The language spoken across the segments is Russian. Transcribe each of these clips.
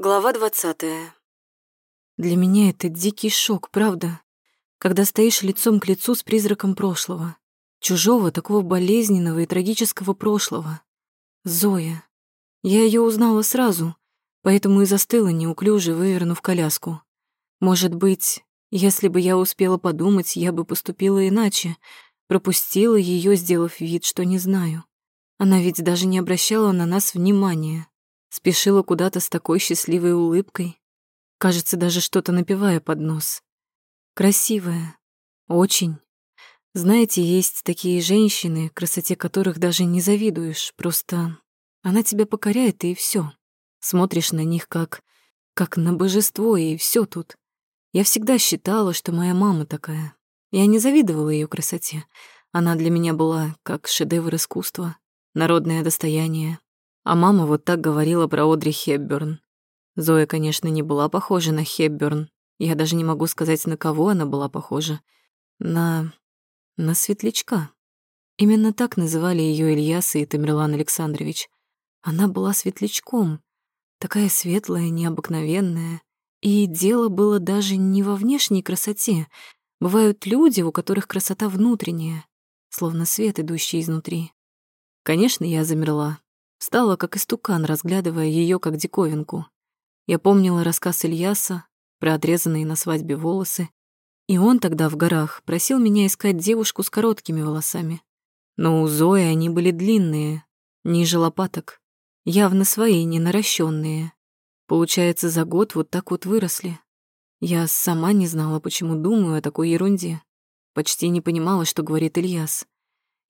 Глава двадцатая. Для меня это дикий шок, правда? Когда стоишь лицом к лицу с призраком прошлого. Чужого, такого болезненного и трагического прошлого. Зоя. Я ее узнала сразу, поэтому и застыла неуклюже, вывернув коляску. Может быть, если бы я успела подумать, я бы поступила иначе, пропустила ее, сделав вид, что не знаю. Она ведь даже не обращала на нас внимания. Спешила куда-то с такой счастливой улыбкой. Кажется, даже что-то напевая под нос. Красивая. Очень. Знаете, есть такие женщины, красоте которых даже не завидуешь. Просто она тебя покоряет, и все. Смотришь на них как... как на божество, и все тут. Я всегда считала, что моя мама такая. Я не завидовала ее красоте. Она для меня была как шедевр искусства, народное достояние. А мама вот так говорила про Одри Хепберн. Зоя, конечно, не была похожа на Хепберн. Я даже не могу сказать, на кого она была похожа. На... на светлячка. Именно так называли ее Ильяс и Тамерлан Александрович. Она была светлячком, такая светлая, необыкновенная. И дело было даже не во внешней красоте. Бывают люди, у которых красота внутренняя, словно свет, идущий изнутри. Конечно, я замерла, Встала, как истукан, разглядывая ее как диковинку. Я помнила рассказ Ильяса про отрезанные на свадьбе волосы, и он тогда в горах просил меня искать девушку с короткими волосами. Но у Зои они были длинные, ниже лопаток, явно свои, не наращенные. Получается, за год вот так вот выросли. Я сама не знала, почему думаю о такой ерунде. Почти не понимала, что говорит Ильяс.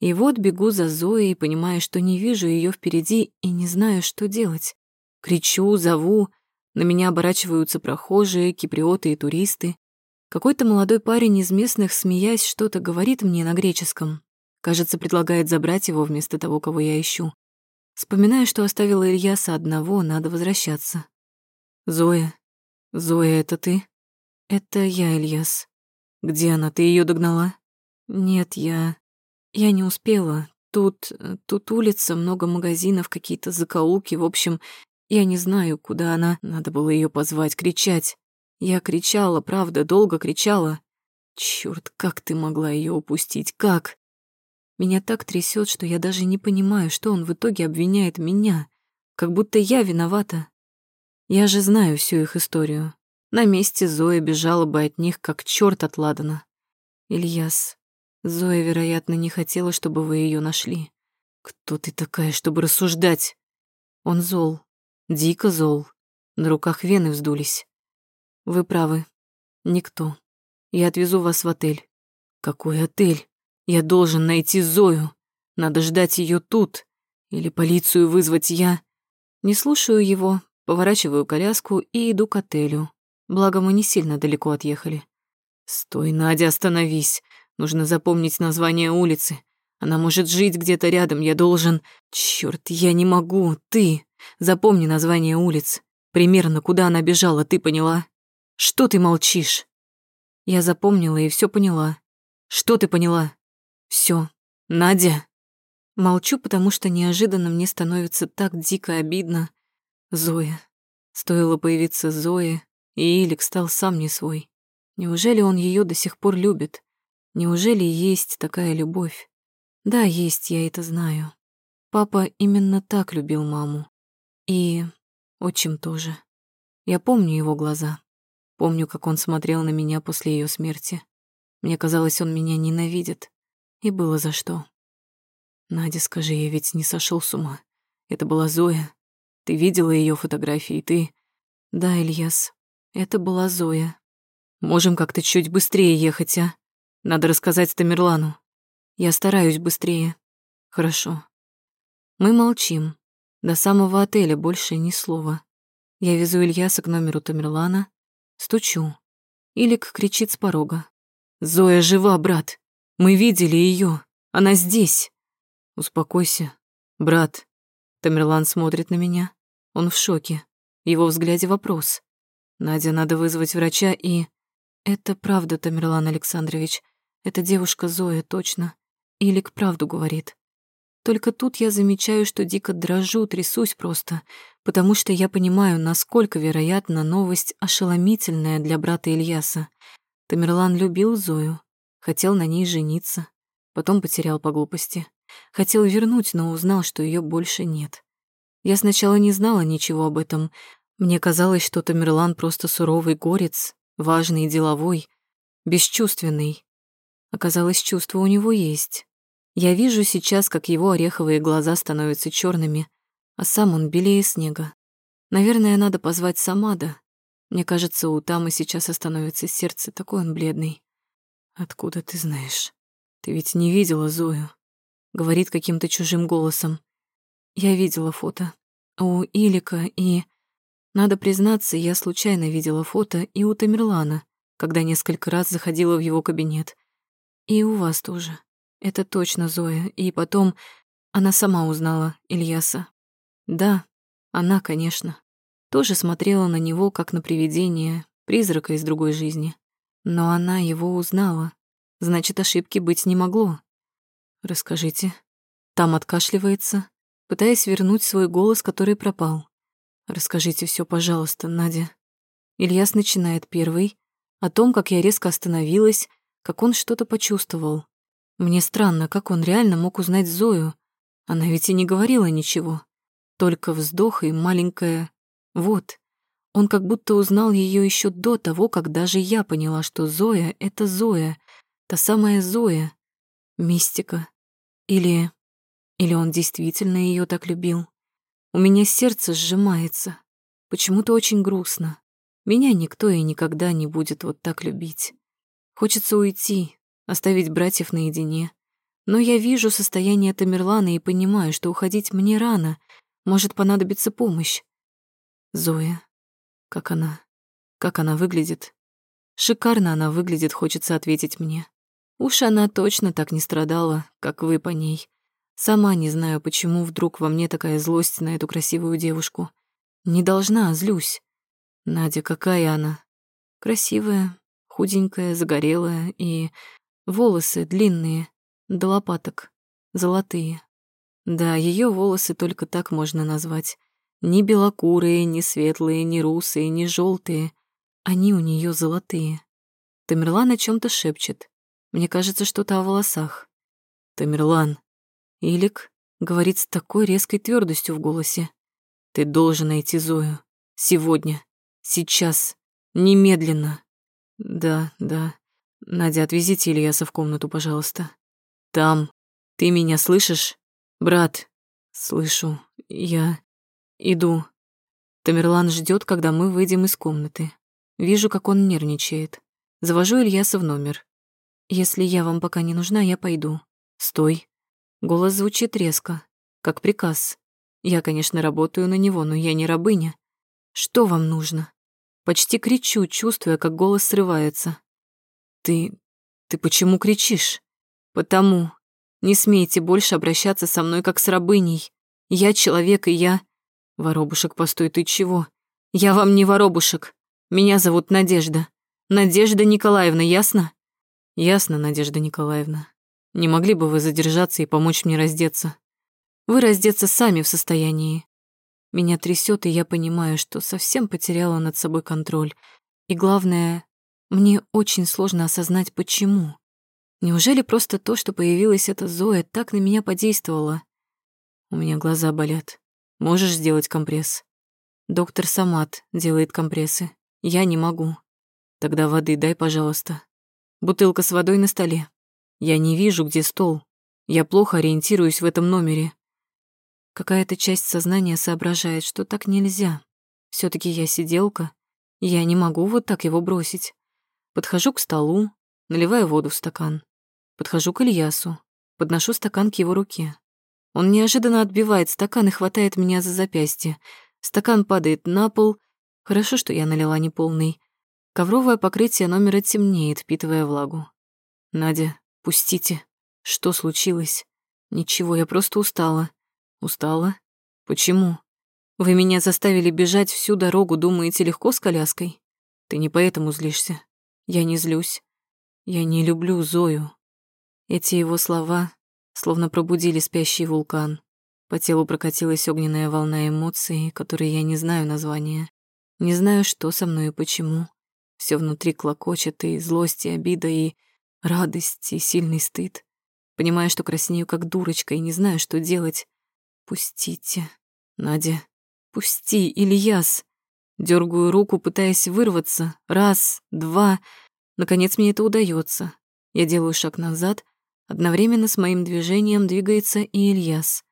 И вот бегу за Зоей, понимая, что не вижу ее впереди и не знаю, что делать. Кричу, зову, на меня оборачиваются прохожие, киприоты и туристы. Какой-то молодой парень из местных, смеясь, что-то говорит мне на греческом. Кажется, предлагает забрать его вместо того, кого я ищу. Вспоминаю, что оставила Ильяса одного, надо возвращаться. «Зоя. Зоя, это ты?» «Это я, Ильяс. Где она? Ты ее догнала?» «Нет, я...» Я не успела. Тут... Э, тут улица, много магазинов, какие-то закоулки. В общем, я не знаю, куда она. Надо было ее позвать, кричать. Я кричала, правда, долго кричала. Черт, как ты могла ее упустить? Как? Меня так трясет, что я даже не понимаю, что он в итоге обвиняет меня. Как будто я виновата. Я же знаю всю их историю. На месте Зоя бежала бы от них, как черт от Ладана. Ильяс, Зоя, вероятно, не хотела, чтобы вы ее нашли. Кто ты такая, чтобы рассуждать? Он зол, дико зол. На руках вены вздулись. Вы правы. Никто. Я отвезу вас в отель. Какой отель? Я должен найти Зою. Надо ждать ее тут. Или полицию вызвать я. Не слушаю его, поворачиваю коляску и иду к отелю. Благо, мы не сильно далеко отъехали. «Стой, Надя, остановись. Нужно запомнить название улицы. Она может жить где-то рядом, я должен... Чёрт, я не могу, ты! Запомни название улиц. Примерно, куда она бежала, ты поняла? Что ты молчишь? Я запомнила и всё поняла. Что ты поняла? Всё. Надя. Молчу, потому что неожиданно мне становится так дико обидно. Зоя. Стоило появиться Зое, и Илик стал сам не свой. Неужели он её до сих пор любит? Неужели есть такая любовь? Да, есть, я это знаю. Папа именно так любил маму. И отчим тоже. Я помню его глаза. Помню, как он смотрел на меня после ее смерти. Мне казалось, он меня ненавидит. И было за что. Надя, скажи, я ведь не сошел с ума. Это была Зоя. Ты видела ее фотографии, ты... Да, Ильяс, это была Зоя. Можем как-то чуть быстрее ехать, а? Надо рассказать Тамерлану. Я стараюсь быстрее. Хорошо. Мы молчим. До самого отеля больше ни слова. Я везу Ильяса к номеру Тамерлана. Стучу. Илик кричит с порога. «Зоя жива, брат. Мы видели ее. Она здесь». «Успокойся, брат». Тамерлан смотрит на меня. Он в шоке. В его взгляде вопрос. «Надя, надо вызвать врача и...» «Это правда, Тамерлан Александрович. Это девушка Зоя, точно. Илик правду говорит. Только тут я замечаю, что дико дрожу, трясусь просто, потому что я понимаю, насколько вероятна новость ошеломительная для брата Ильяса. Тамерлан любил Зою, хотел на ней жениться, потом потерял по глупости. Хотел вернуть, но узнал, что ее больше нет. Я сначала не знала ничего об этом. Мне казалось, что Тамерлан просто суровый горец, важный и деловой, бесчувственный. Оказалось, чувство у него есть. Я вижу сейчас, как его ореховые глаза становятся черными, а сам он белее снега. Наверное, надо позвать Самада. Мне кажется, у Тамы сейчас остановится сердце, такой он бледный. «Откуда ты знаешь? Ты ведь не видела Зою?» Говорит каким-то чужим голосом. Я видела фото. У Илика и... Надо признаться, я случайно видела фото и у Тамерлана, когда несколько раз заходила в его кабинет. И у вас тоже. Это точно Зоя. И потом она сама узнала Ильяса. Да, она, конечно. Тоже смотрела на него, как на привидение, призрака из другой жизни. Но она его узнала. Значит, ошибки быть не могло. Расскажите. Там откашливается, пытаясь вернуть свой голос, который пропал. Расскажите все, пожалуйста, Надя. Ильяс начинает первый, о том, как я резко остановилась, как он что-то почувствовал. Мне странно, как он реально мог узнать Зою. Она ведь и не говорила ничего. Только вздох и маленькая «вот». Он как будто узнал ее еще до того, как даже я поняла, что Зоя — это Зоя, та самая Зоя. Мистика. Или... Или он действительно ее так любил. У меня сердце сжимается. Почему-то очень грустно. Меня никто и никогда не будет вот так любить. Хочется уйти, оставить братьев наедине. Но я вижу состояние Тамерлана и понимаю, что уходить мне рано, может понадобиться помощь. Зоя. Как она? Как она выглядит? Шикарно она выглядит, хочется ответить мне. Уж она точно так не страдала, как вы по ней. Сама не знаю, почему вдруг во мне такая злость на эту красивую девушку. Не должна, злюсь. Надя, какая она? Красивая, худенькая, загорелая и волосы длинные, до лопаток, золотые. Да, ее волосы только так можно назвать. Ни белокурые, ни светлые, ни русые, ни желтые. Они у нее золотые. Тамерлан о чем то шепчет. Мне кажется, что-то о волосах. Тамерлан. Илик говорит с такой резкой твердостью в голосе. Ты должен найти Зою. Сегодня. Сейчас. Немедленно. Да, да. Надя, отвезите Ильяса в комнату, пожалуйста. Там. Ты меня слышишь? Брат. Слышу. Я иду. Тамерлан ждет, когда мы выйдем из комнаты. Вижу, как он нервничает. Завожу Ильяса в номер. Если я вам пока не нужна, я пойду. Стой. Голос звучит резко, как приказ. Я, конечно, работаю на него, но я не рабыня. Что вам нужно? Почти кричу, чувствуя, как голос срывается. «Ты... ты почему кричишь?» «Потому. Не смейте больше обращаться со мной, как с рабыней. Я человек, и я...» «Воробушек, постой, ты чего?» «Я вам не воробушек. Меня зовут Надежда. Надежда Николаевна, ясно?» «Ясно, Надежда Николаевна. Не могли бы вы задержаться и помочь мне раздеться?» «Вы раздеться сами в состоянии. Меня трясет, и я понимаю, что совсем потеряла над собой контроль. И главное, мне очень сложно осознать, почему. Неужели просто то, что появилась эта Зоя, так на меня подействовало? У меня глаза болят. Можешь сделать компресс? Доктор Самат делает компрессы. Я не могу. Тогда воды дай, пожалуйста. Бутылка с водой на столе. Я не вижу, где стол. Я плохо ориентируюсь в этом номере. Какая-то часть сознания соображает, что так нельзя. все таки я сиделка, я не могу вот так его бросить. Подхожу к столу, наливаю воду в стакан. Подхожу к Ильясу, подношу стакан к его руке. Он неожиданно отбивает стакан и хватает меня за запястье. Стакан падает на пол. Хорошо, что я налила неполный. Ковровое покрытие номера темнеет, впитывая влагу. «Надя, пустите. Что случилось?» «Ничего, я просто устала. Устала? Почему? Вы меня заставили бежать всю дорогу, думаете, легко с коляской? Ты не поэтому злишься. Я не злюсь. Я не люблю Зою. Эти его слова словно пробудили спящий вулкан. По телу прокатилась огненная волна эмоций, которые я не знаю названия. Не знаю, что со мной и почему. Все внутри клокочет, и злость, и обида, и радость, и сильный стыд. Понимаю, что краснею как дурочка и не знаю, что делать. Пустите, Надя, пусти, Ильяс. Дергаю руку, пытаясь вырваться. Раз, два. Наконец мне это удается. Я делаю шаг назад. Одновременно с моим движением двигается и Ильяс.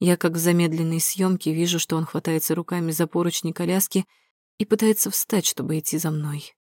Я, как в замедленной съемке, вижу, что он хватается руками за поручни коляски и пытается встать, чтобы идти за мной.